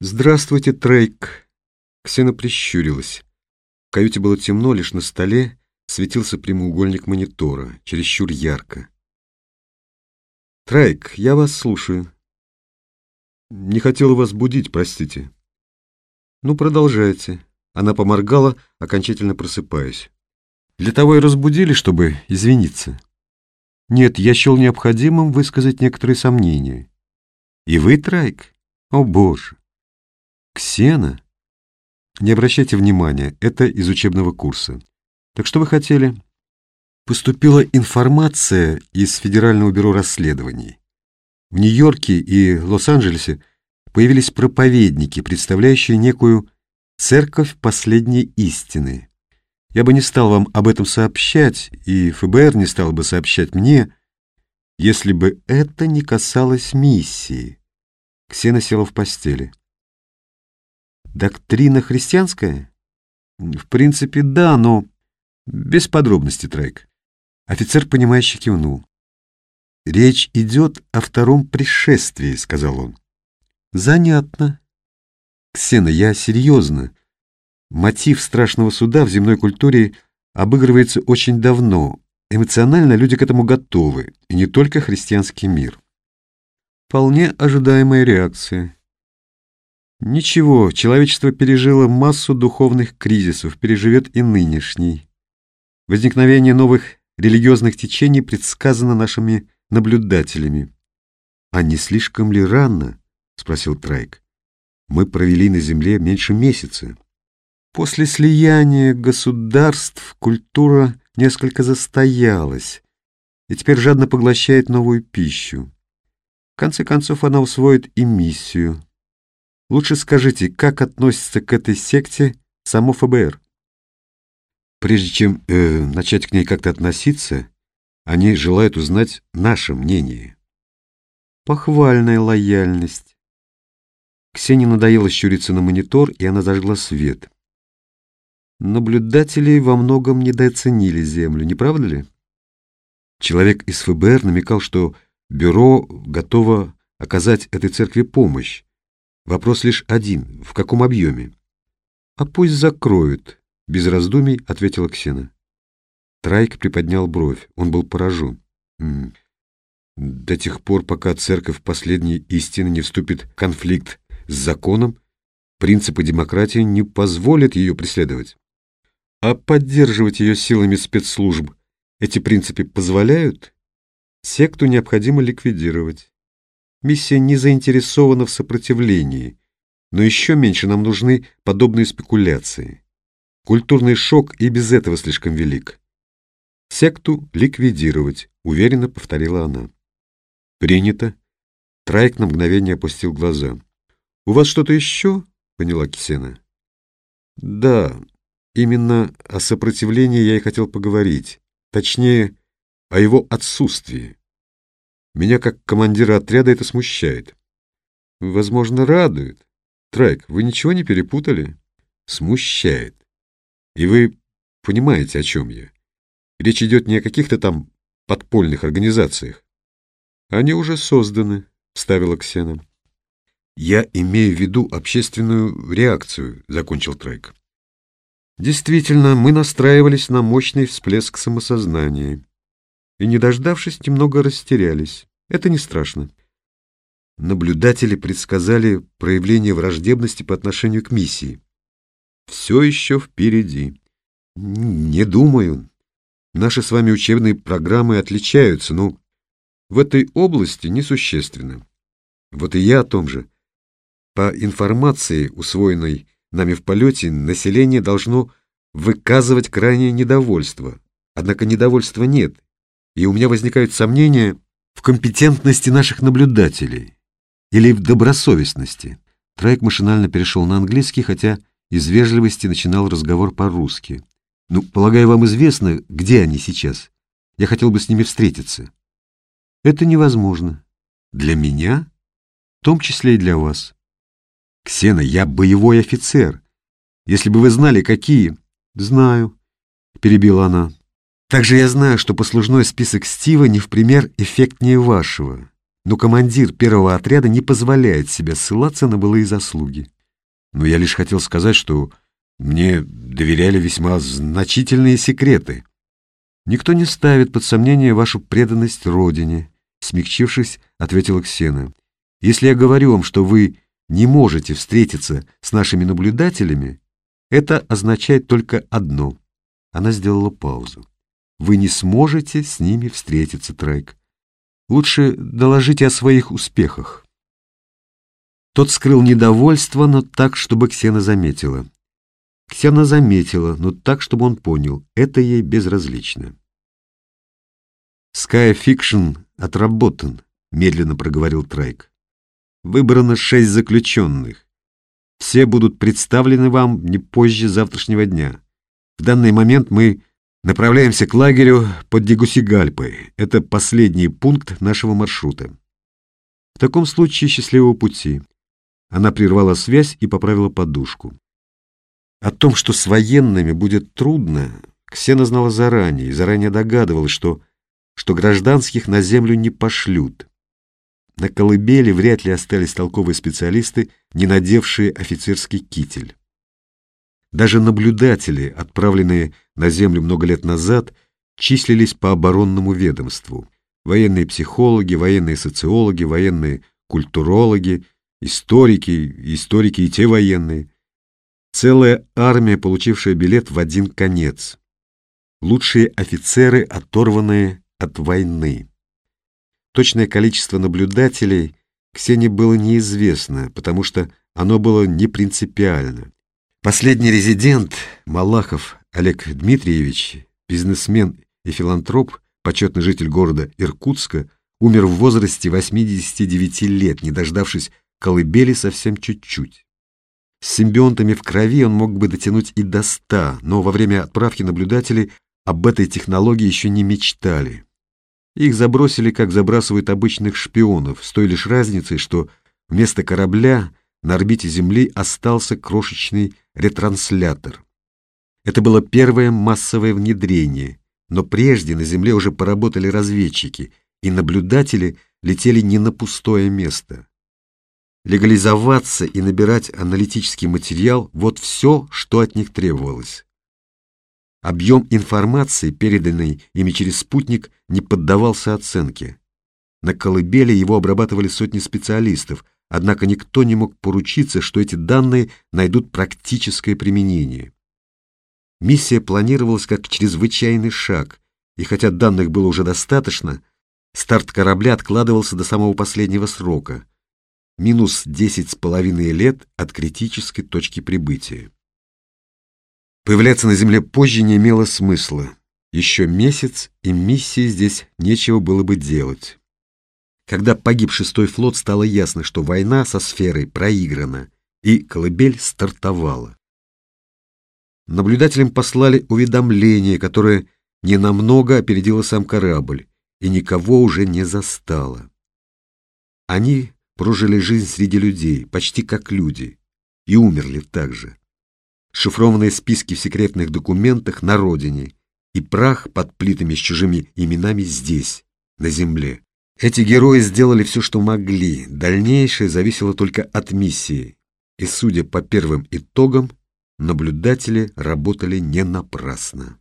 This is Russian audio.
«Здравствуйте, Трейк!» Ксена прищурилась. В каюте было темно, лишь на столе светился прямоугольник монитора, чересчур ярко. «Трейк, я вас слушаю». «Не хотела вас будить, простите». «Ну, продолжайте». Она поморгала, окончательно просыпаясь. «Для того и разбудили, чтобы извиниться». «Нет, я счел необходимым высказать некоторые сомнения». «И вы, Трайк? О, Боже!» «Ксена?» «Не обращайте внимания, это из учебного курса. Так что вы хотели?» Поступила информация из Федерального бюро расследований. В Нью-Йорке и Лос-Анджелесе появились проповедники, представляющие некую «церковь последней истины». Я бы не стал вам об этом сообщать, и ФБР не стал бы сообщать мне, если бы это не касалось миссии. Ксена села в постели. Доктрина христианская? В принципе, да, но без подробностей, Трейк. Офицер, понимающе кивнул. «Речь идет о втором пришествии», — сказал он. «Занятно». «Ксена, я серьезно. Мотив страшного суда в земной культуре обыгрывается очень давно. Эмоционально люди к этому готовы, и не только христианский мир». Вполне ожидаемая реакция. Ничего, человечество пережило массу духовных кризисов, переживет и нынешний. Возникновение новых религиозных течений предсказано нашими наблюдателями. «А не слишком ли рано?» — спросил Трайк. «Мы провели на Земле меньше месяца. После слияния государств культура несколько застоялась и теперь жадно поглощает новую пищу. В конце концов, она усвоит и миссию. Лучше скажите, как относится к этой секте само ФБР?» Прежде чем э, начать к ней как-то относиться, они желают узнать наше мнение. Похвальная лояльность. Ксении надоело щуриться на монитор, и она зажгла свет. Наблюдатели во многом недооценили Землю, не правда ли? Человек из ФБР намекал, что бюро готово оказать этой церкви помощь. Вопрос лишь один — в каком объеме? А пусть закроют, без раздумий ответила Ксена. Трайк приподнял бровь. Он был поражен. До тех пор, пока церковь последней истины не вступит в конфликт с законом, принципы демократии не позволят ее преследовать. А поддерживать ее силами спецслужб эти принципы позволяют? Секту необходимо ликвидировать. Миссия не заинтересована в сопротивлении, но еще меньше нам нужны подобные спекуляции. Культурный шок и без этого слишком велик. Секту ликвидировать, уверенно повторила она. Принято. Трайк на мгновение опустил глаза. У вас что-то еще? Поняла Кисена. Да, именно о сопротивлении я и хотел поговорить. Точнее, о его отсутствии. Меня, как командира отряда, это смущает. Возможно, радует. Трайк, вы ничего не перепутали? Смущает. И вы понимаете, о чем я. Речь идет не о каких-то там подпольных организациях. Они уже созданы, вставила Ксена. Я имею в виду общественную реакцию, закончил Трейк. Действительно, мы настраивались на мощный всплеск самосознания. И, не дождавшись, немного растерялись. Это не страшно. Наблюдатели предсказали проявление враждебности по отношению к миссии все еще впереди. Не думаю. Наши с вами учебные программы отличаются, но в этой области несущественно. Вот и я о том же. По информации, усвоенной нами в полете, население должно выказывать крайнее недовольство. Однако недовольства нет, и у меня возникают сомнения в компетентности наших наблюдателей или в добросовестности. Трайк машинально перешел на английский, хотя из вежливости начинал разговор по-русски. «Ну, полагаю, вам известно, где они сейчас. Я хотел бы с ними встретиться». «Это невозможно. Для меня, в том числе и для вас». «Ксена, я боевой офицер. Если бы вы знали, какие...» «Знаю», — перебила она. «Также я знаю, что послужной список Стива не в пример эффектнее вашего. но командир первого отряда не позволяет себе ссылаться на былые заслуги. Но я лишь хотел сказать, что мне доверяли весьма значительные секреты. Никто не ставит под сомнение вашу преданность Родине, смягчившись, ответила Ксена. Если я говорю вам, что вы не можете встретиться с нашими наблюдателями, это означает только одно. Она сделала паузу. Вы не сможете с ними встретиться, Трайк. Лучше доложите о своих успехах. Тот скрыл недовольство, но так, чтобы Ксена заметила. Ксена заметила, но так, чтобы он понял, это ей безразлично. «Sky Fiction отработан», — медленно проговорил Трайк. «Выбрано шесть заключенных. Все будут представлены вам не позже завтрашнего дня. В данный момент мы направляемся к лагерю под Дегусигальпой. Это последний пункт нашего маршрута. В таком случае счастливого пути». Она прервала связь и поправила подушку. О том, что с военными будет трудно, Ксена знала заранее и заранее догадывалась, что, что гражданских на землю не пошлют. На колыбели вряд ли остались толковые специалисты, не надевшие офицерский китель. Даже наблюдатели, отправленные на землю много лет назад, числились по оборонному ведомству. Военные психологи, военные социологи, военные культурологи, историки, историки и те военные – Целая армия, получившая билет в один конец. Лучшие офицеры, оторванные от войны. Точное количество наблюдателей Ксении было неизвестно, потому что оно было не принципиально. Последний резидент, Малахов Олег Дмитриевич, бизнесмен и филантроп, почетный житель города Иркутска, умер в возрасте 89 лет, не дождавшись колыбели совсем чуть-чуть. С симбионтами в крови он мог бы дотянуть и до ста, но во время отправки наблюдателей об этой технологии еще не мечтали. Их забросили, как забрасывают обычных шпионов, с той лишь разницей, что вместо корабля на орбите Земли остался крошечный ретранслятор. Это было первое массовое внедрение, но прежде на Земле уже поработали разведчики, и наблюдатели летели не на пустое место. Легализоваться и набирать аналитический материал – вот все, что от них требовалось. Объем информации, переданной ими через спутник, не поддавался оценке. На колыбели его обрабатывали сотни специалистов, однако никто не мог поручиться, что эти данные найдут практическое применение. Миссия планировалась как чрезвычайный шаг, и хотя данных было уже достаточно, старт корабля откладывался до самого последнего срока – минус десять с половиной лет от критической точки прибытия. Появляться на Земле позже не имело смысла. Еще месяц, и миссии здесь нечего было бы делать. Когда погиб шестой флот, стало ясно, что война со сферой проиграна, и колыбель стартовала. Наблюдателям послали уведомление, которое ненамного опередило сам корабль, и никого уже не застало. Они прожили жизнь среди людей, почти как люди, и умерли так же. Шифрованные списки в секретных документах на родине и прах под плитами с чужими именами здесь, на земле. Эти герои сделали все, что могли, дальнейшее зависело только от миссии, и, судя по первым итогам, наблюдатели работали не напрасно.